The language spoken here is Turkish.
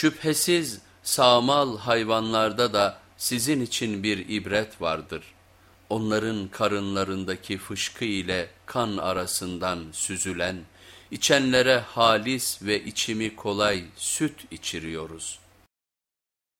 Şüphesiz sağmal hayvanlarda da sizin için bir ibret vardır. Onların karınlarındaki fışkı ile kan arasından süzülen, içenlere halis ve içimi kolay süt içiriyoruz.''